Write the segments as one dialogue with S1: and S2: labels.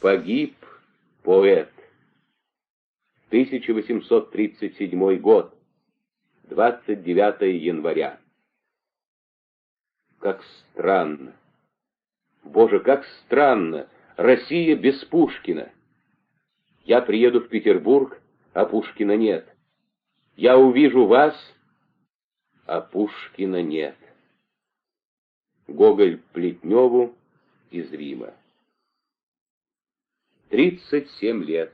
S1: Погиб поэт. 1837 год. 29 января. Как странно. Боже, как странно. Россия без Пушкина. Я приеду в Петербург, а Пушкина нет. Я увижу вас, а Пушкина нет. Гоголь Плетневу из Рима. 37 лет,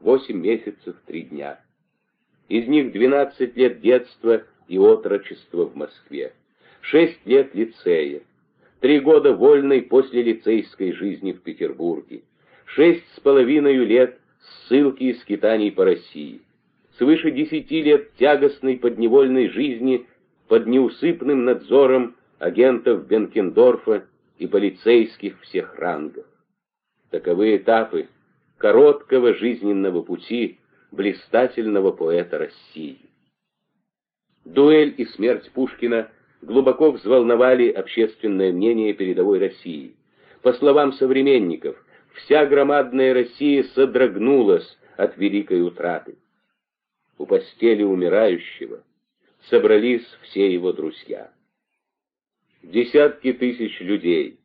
S1: 8 месяцев, 3 дня. Из них 12 лет детства и отрочества в Москве, 6 лет лицея, 3 года вольной после лицейской жизни в Петербурге, 6 с половиной лет ссылки и скитаний по России, свыше 10 лет тягостной подневольной жизни под неусыпным надзором агентов Бенкендорфа и полицейских всех рангов. Таковы этапы короткого жизненного пути блистательного поэта России. Дуэль и смерть Пушкина глубоко взволновали общественное мнение передовой России. По словам современников, вся громадная Россия содрогнулась от великой утраты. У постели умирающего собрались все его друзья. Десятки тысяч людей,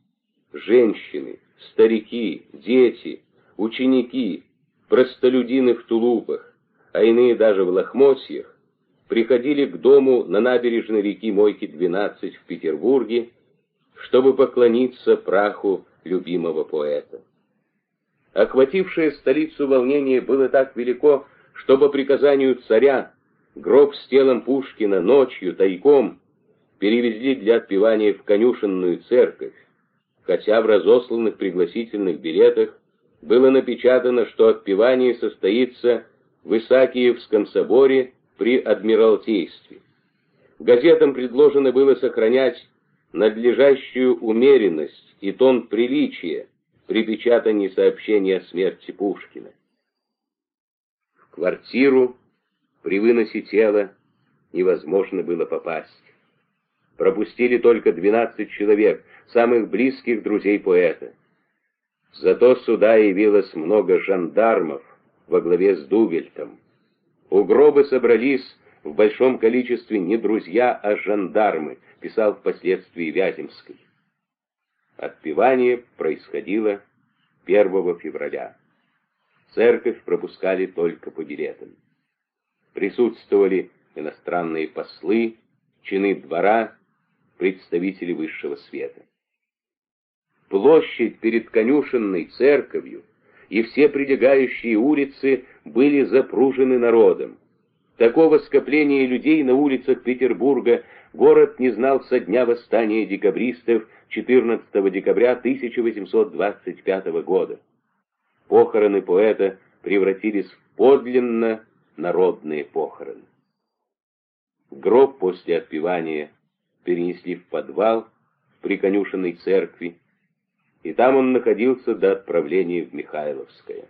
S1: женщины, старики, дети, ученики, простолюдины в тулупах, а иные даже в лохмотьях, приходили к дому на набережной реки Мойки-12 в Петербурге, чтобы поклониться праху любимого поэта. Охватившее столицу волнение было так велико, что по приказанию царя гроб с телом Пушкина ночью тайком перевезли для отпевания в конюшенную церковь, хотя в разосланных пригласительных билетах было напечатано, что отпевание состоится в Исаакиевском соборе при Адмиралтействе. Газетам предложено было сохранять надлежащую умеренность и тон приличия при печатании сообщения о смерти Пушкина. В квартиру при выносе тела невозможно было попасть. Пропустили только 12 человек, самых близких друзей поэта. Зато сюда явилось много жандармов во главе с Дугельтом. У гроба собрались в большом количестве не друзья, а жандармы, писал впоследствии Вяземский. Отпевание происходило 1 февраля. Церковь пропускали только по билетам. Присутствовали иностранные послы, чины двора, представители высшего света. Площадь перед конюшенной церковью и все прилегающие улицы были запружены народом. Такого скопления людей на улицах Петербурга город не знал со дня восстания декабристов 14 декабря 1825 года. Похороны поэта превратились в подлинно народные похороны. Гроб после отпевания перенесли в подвал при конюшенной церкви, и там он находился до отправления в Михайловское.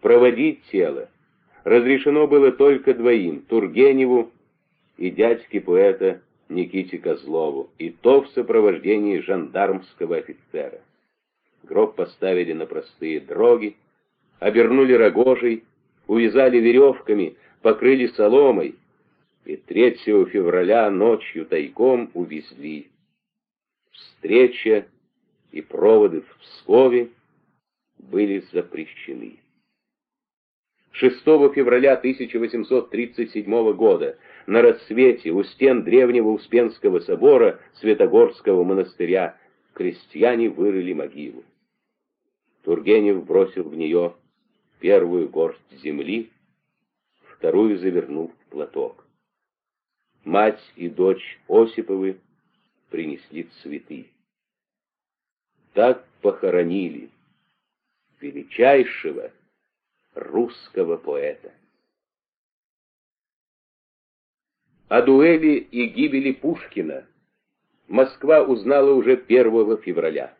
S1: Проводить тело разрешено было только двоим, Тургеневу и дядьке поэта Никите Козлову, и то в сопровождении жандармского офицера. Гроб поставили на простые дроги, обернули рогожей, увязали веревками, покрыли соломой, и 3 февраля ночью тайком увезли. Встреча и проводы в Пскове были запрещены. 6 февраля 1837 года на рассвете у стен древнего Успенского собора Святогорского монастыря крестьяне вырыли могилу. Тургенев бросил в нее первую горсть земли, вторую завернул в платок. Мать и дочь Осиповы принесли цветы так похоронили величайшего русского поэта. О дуэли и гибели Пушкина Москва узнала уже 1 февраля.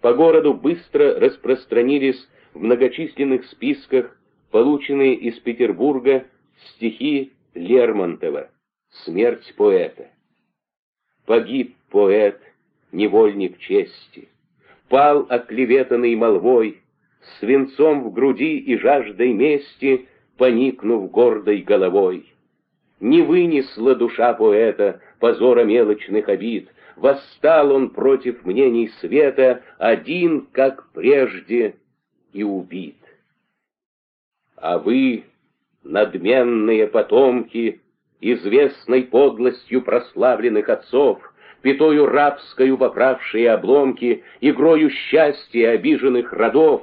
S1: По городу быстро распространились в многочисленных списках полученные из Петербурга стихи Лермонтова «Смерть поэта». Погиб поэт, невольник чести, пал оклеветанный молвой, свинцом в груди и жаждой мести, поникнув гордой головой. Не вынесла душа поэта позора мелочных обид, восстал он против мнений света, один, как прежде, и убит. А вы, надменные потомки, известной подлостью прославленных отцов, пятою рабскою поправшие обломки, игрою счастья обиженных родов,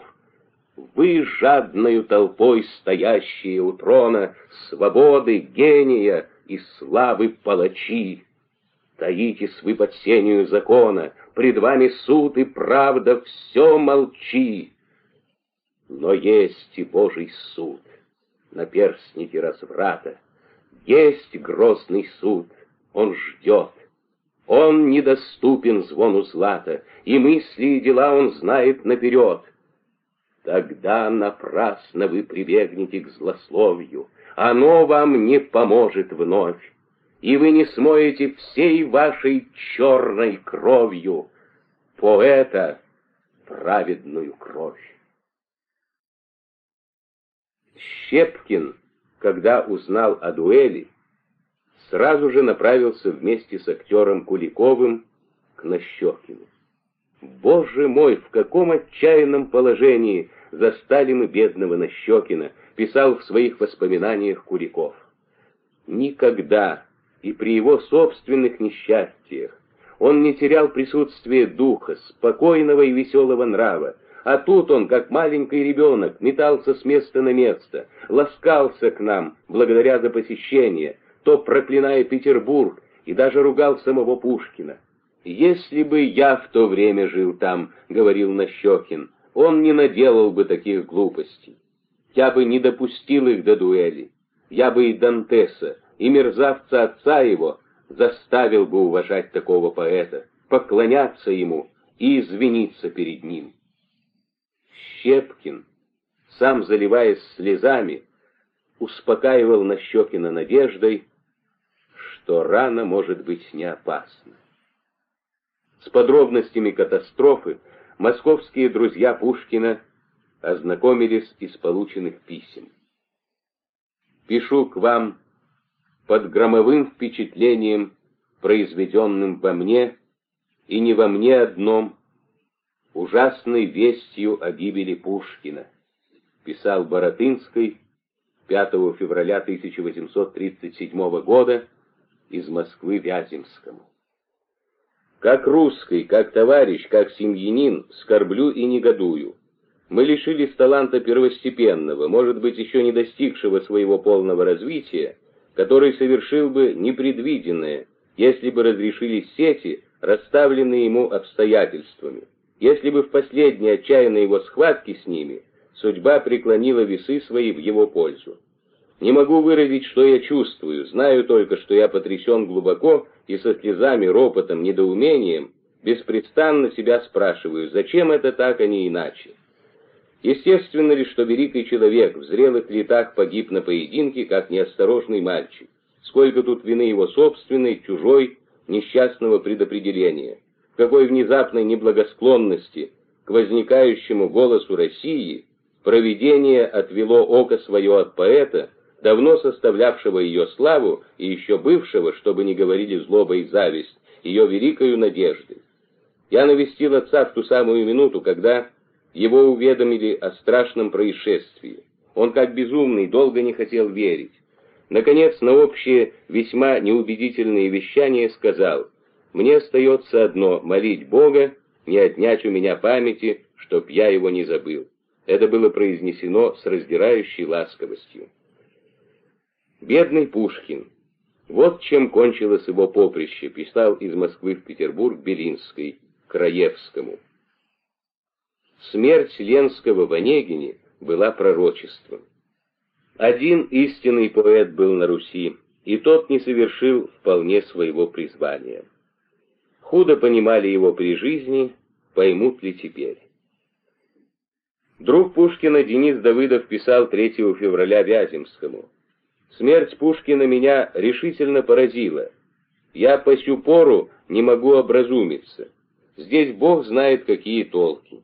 S1: вы, жадною толпой стоящие у трона, свободы, гения и славы палачи, таитесь вы под сенью закона, пред вами суд и правда, все молчи. Но есть и Божий суд на перстнике разврата, есть грозный суд, он ждет. Он недоступен звону злата, и мысли и дела он знает наперед. Тогда напрасно вы прибегнете к злословию, оно вам не поможет вновь, и вы не смоете всей вашей черной кровью поэта праведную кровь. Щепкин когда узнал о дуэли, сразу же направился вместе с актером Куликовым к Нащекину. «Боже мой, в каком отчаянном положении застали мы бедного Нащекина», писал в своих воспоминаниях Куликов. Никогда и при его собственных несчастьях он не терял присутствие духа, спокойного и веселого нрава, а тут он, как маленький ребенок, метался с места на место, ласкался к нам, благодаря за посещение, то проклиная Петербург и даже ругал самого Пушкина. «Если бы я в то время жил там», — говорил Нащекин, — «он не наделал бы таких глупостей. Я бы не допустил их до дуэли. Я бы и Дантеса, и мерзавца отца его заставил бы уважать такого поэта, поклоняться ему и извиниться перед ним». Щепкин, сам заливаясь слезами, успокаивал Нащекина надеждой, что рана может быть не опасна. С подробностями катастрофы московские друзья Пушкина ознакомились из полученных писем. Пишу к вам под громовым впечатлением, произведенным во мне, и не во мне одном, ужасной вестью о гибели Пушкина, писал Боротынский 5 февраля 1837 года из Москвы Вяземскому. Как русский, как товарищ, как семьянин, скорблю и негодую. Мы лишились таланта первостепенного, может быть, еще не достигшего своего полного развития, который совершил бы непредвиденное, если бы разрешились сети, расставленные ему обстоятельствами. Если бы в последней отчаянной его схватке с ними судьба преклонила весы свои в его пользу. Не могу выразить, что я чувствую, знаю только, что я потрясен глубоко и со слезами, ропотом, недоумением, беспрестанно себя спрашиваю, зачем это так, а не иначе. Естественно ли, что великий человек в зрелых летах погиб на поединке, как неосторожный мальчик? Сколько тут вины его собственной, чужой, несчастного предопределения? какой внезапной неблагосклонности к возникающему голосу России провидение отвело око свое от поэта, давно составлявшего ее славу и еще бывшего, чтобы не говорили злоба и зависть, ее великою надеждой. Я навестил отца в ту самую минуту, когда его уведомили о страшном происшествии. Он, как безумный, долго не хотел верить. Наконец, на общее, весьма неубедительные вещания сказал — мне остается одно — молить Бога, не отнять у меня памяти, чтоб я его не забыл. Это было произнесено с раздирающей ласковостью. Бедный Пушкин. Вот чем кончилось его поприще, писал из Москвы в Петербург Белинской, Краевскому. Смерть Ленского в Онегине была пророчеством. Один истинный поэт был на Руси, и тот не совершил вполне своего призвания. Худо понимали его при жизни, поймут ли теперь. Друг Пушкина Денис Давыдов писал 3 февраля Вяземскому. «Смерть Пушкина меня решительно поразила. Я по сю пору не могу образумиться. Здесь Бог знает, какие толки.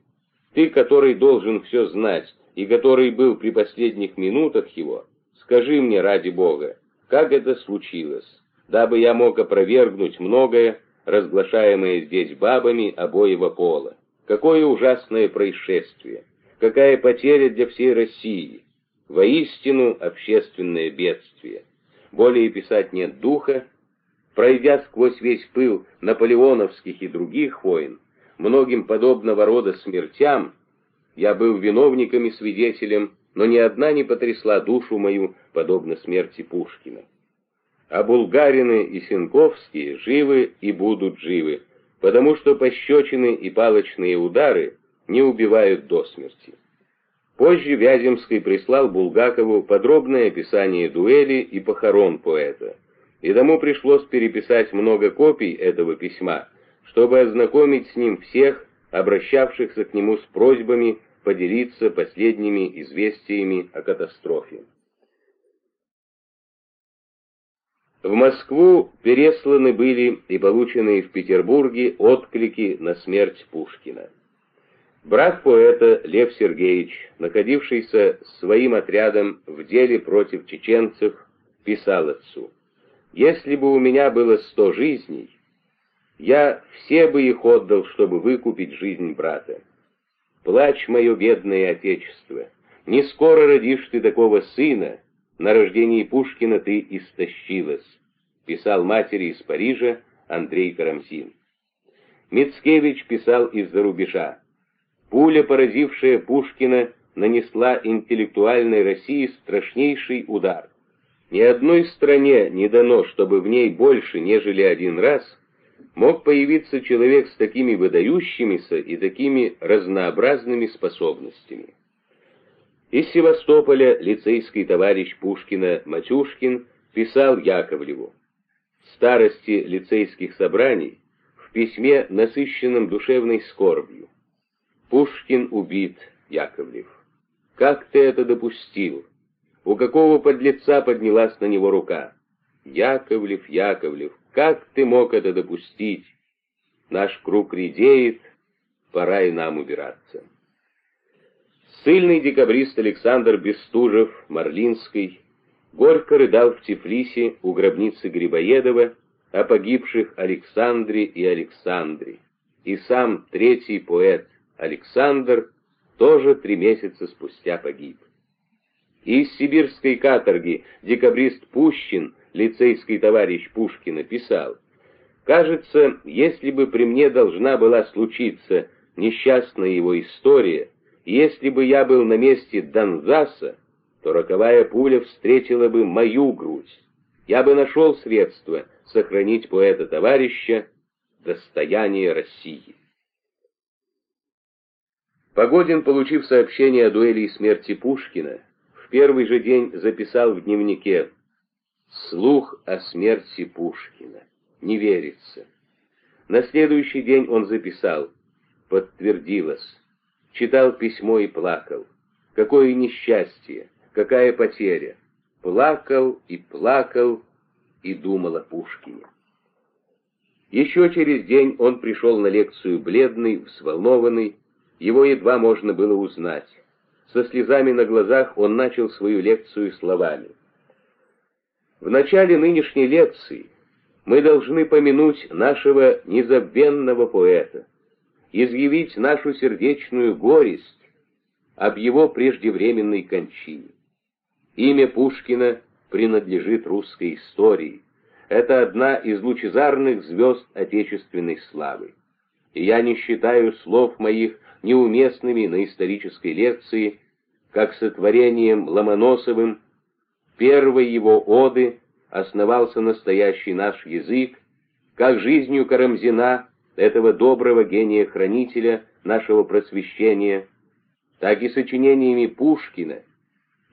S1: Ты, который должен все знать, и который был при последних минутах его, скажи мне ради Бога, как это случилось, дабы я мог опровергнуть многое, разглашаемое здесь бабами обоего пола. Какое ужасное происшествие, какая потеря для всей России, воистину общественное бедствие. Более писать нет духа, пройдя сквозь весь пыл наполеоновских и других войн, многим подобного рода смертям, я был виновником и свидетелем, но ни одна не потрясла душу мою, подобно смерти Пушкина. А булгарины и синковские живы и будут живы, потому что пощечины и палочные удары не убивают до смерти. Позже Вяземский прислал Булгакову подробное описание дуэли и похорон поэта, и тому пришлось переписать много копий этого письма, чтобы ознакомить с ним всех, обращавшихся к нему с просьбами поделиться последними известиями о катастрофе. В Москву пересланы были и полученные в Петербурге отклики на смерть Пушкина. Брат поэта Лев Сергеевич, находившийся своим отрядом в деле против чеченцев, писал отцу, «Если бы у меня было сто жизней, я все бы их отдал, чтобы выкупить жизнь брата. Плачь, мое бедное отечество, не скоро родишь ты такого сына, на рождении Пушкина ты истощилась», писал матери из Парижа Андрей Карамзин. Мицкевич писал из-за рубежа. Пуля, поразившая Пушкина, нанесла интеллектуальной России страшнейший удар. Ни одной стране не дано, чтобы в ней больше, нежели один раз, мог появиться человек с такими выдающимися и такими разнообразными способностями. Из Севастополя лицейский товарищ Пушкина Матюшкин писал Яковлеву. Старости лицейских собраний в письме, насыщенном душевной скорбью. Пушкин убит, Яковлев. Как ты это допустил? У какого подлеца поднялась на него рука? Яковлев, Яковлев, как ты мог это допустить? Наш круг редеет, пора и нам убираться. Сыльный декабрист Александр Бестужев, Марлинский, горько рыдал в Тифлисе у гробницы Грибоедова о погибших Александре и Александре. И сам третий поэт Александр тоже три месяца спустя погиб. Из сибирской каторги декабрист Пущин, лицейский товарищ Пушкина, писал, «Кажется, если бы при мне должна была случиться несчастная его история, если бы я был на месте Донзаса, то роковая пуля встретила бы мою грудь. Я бы нашел средства сохранить поэта-товарища достояние России. Погодин, получив сообщение о дуэли и смерти Пушкина, в первый же день записал в дневнике «Слух о смерти Пушкина. Не верится». На следующий день он записал «Подтвердилось». Читал письмо и плакал. Какое несчастье! какая потеря. Плакал и плакал и думал о Пушкине. Еще через день он пришел на лекцию бледный, взволнованный, его едва можно было узнать. Со слезами на глазах он начал свою лекцию словами. В начале нынешней лекции мы должны помянуть нашего незабвенного поэта, изъявить нашу сердечную горесть об его преждевременной кончине. Имя Пушкина принадлежит русской истории. Это одна из лучезарных звезд отечественной славы. И я не считаю слов моих неуместными на исторической лекции, как сотворением Ломоносовым первой его оды основался настоящий наш язык, как жизнью Карамзина, этого доброго гения-хранителя нашего просвещения, так и сочинениями Пушкина,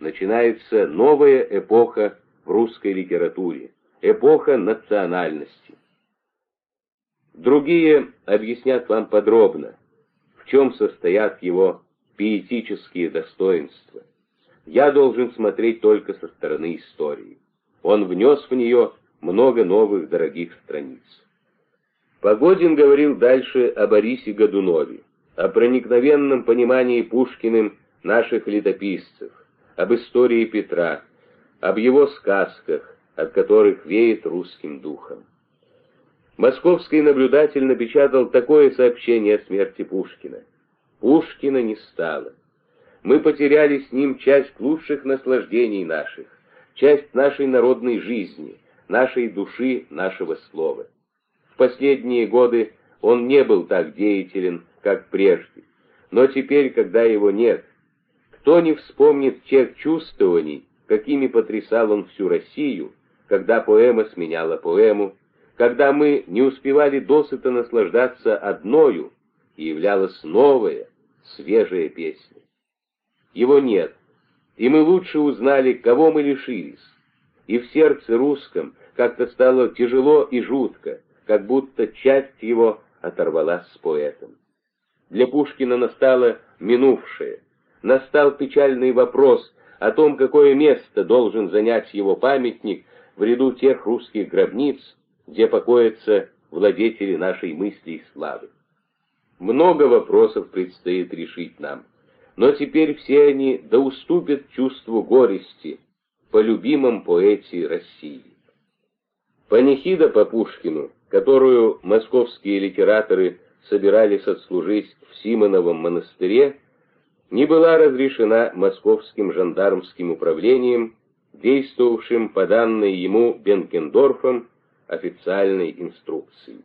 S1: начинается новая эпоха в русской литературе, эпоха национальности. Другие объяснят вам подробно, в чем состоят его пиетические достоинства. Я должен смотреть только со стороны истории. Он внес в нее много новых дорогих страниц. Погодин говорил дальше о Борисе Годунове, о проникновенном понимании Пушкиным наших летописцев, об истории Петра, об его сказках, от которых веет русским духом. Московский наблюдатель напечатал такое сообщение о смерти Пушкина. Пушкина не стало. Мы потеряли с ним часть лучших наслаждений наших, часть нашей народной жизни, нашей души, нашего слова. В последние годы он не был так деятелен, как прежде, но теперь, когда его нет, кто не вспомнит тех чувствований, какими потрясал он всю Россию, когда поэма сменяла поэму, когда мы не успевали досыта наслаждаться одною, и являлась новая, свежая песня. Его нет, и мы лучше узнали, кого мы лишились. И в сердце русском как-то стало тяжело и жутко, как будто часть его оторвалась с поэтом. Для Пушкина настало минувшее, настал печальный вопрос о том, какое место должен занять его памятник в ряду тех русских гробниц, где покоятся владетели нашей мысли и славы. Много вопросов предстоит решить нам, но теперь все они да уступят чувству горести по любимом поэте России. Панихида по Пушкину, которую московские литераторы собирались отслужить в Симоновом монастыре, не была разрешена московским жандармским управлением, действовавшим по данной ему Бенкендорфом официальной инструкции.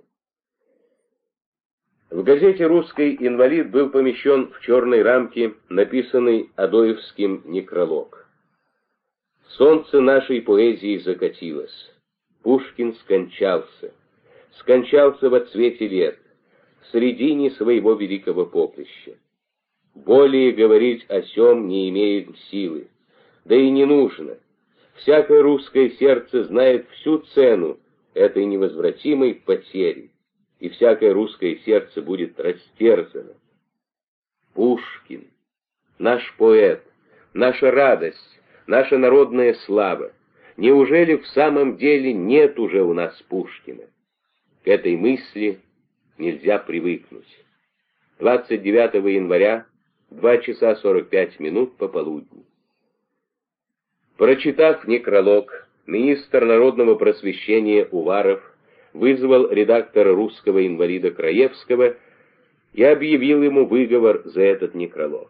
S1: В газете «Русский инвалид» был помещен в черной рамке написанный Адоевским некролог. «Солнце нашей поэзии закатилось. Пушкин скончался. Скончался во цвете лет, в середине своего великого поприща. Более говорить о сем не имеет силы, да и не нужно. Всякое русское сердце знает всю цену этой невозвратимой потери, и всякое русское сердце будет растерзано. Пушкин, наш поэт, наша радость, наша народная слава. Неужели в самом деле нет уже у нас Пушкина? К этой мысли нельзя привыкнуть. 29 января, 2 часа 45 минут пополудни. Прочитав некролог, министр народного просвещения Уваров вызвал редактора русского инвалида Краевского и объявил ему выговор за этот некролог.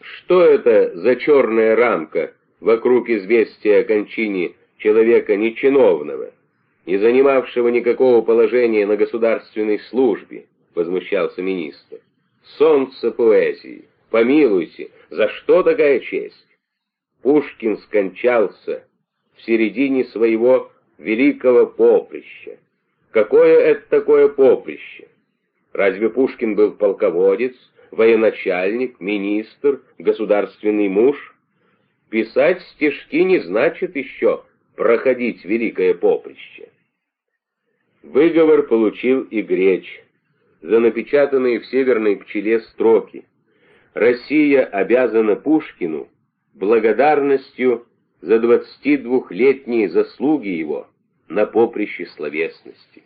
S1: Что это за черная рамка вокруг известия о кончине человека нечиновного, не занимавшего никакого положения на государственной службе, возмущался министр. Солнце поэзии, помилуйте, за что такая честь? Пушкин скончался в середине своего великого поприща. Какое это такое поприще? Разве Пушкин был полководец, военачальник, министр, государственный муж? Писать стишки не значит еще проходить великое поприще. Выговор получил и Греч за напечатанные в «Северной пчеле» строки. Россия обязана Пушкину благодарностью за 22-летние заслуги его на поприще словесности.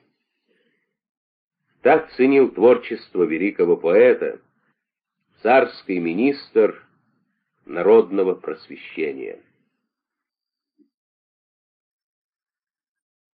S1: Так ценил творчество великого поэта царский министр народного просвещения.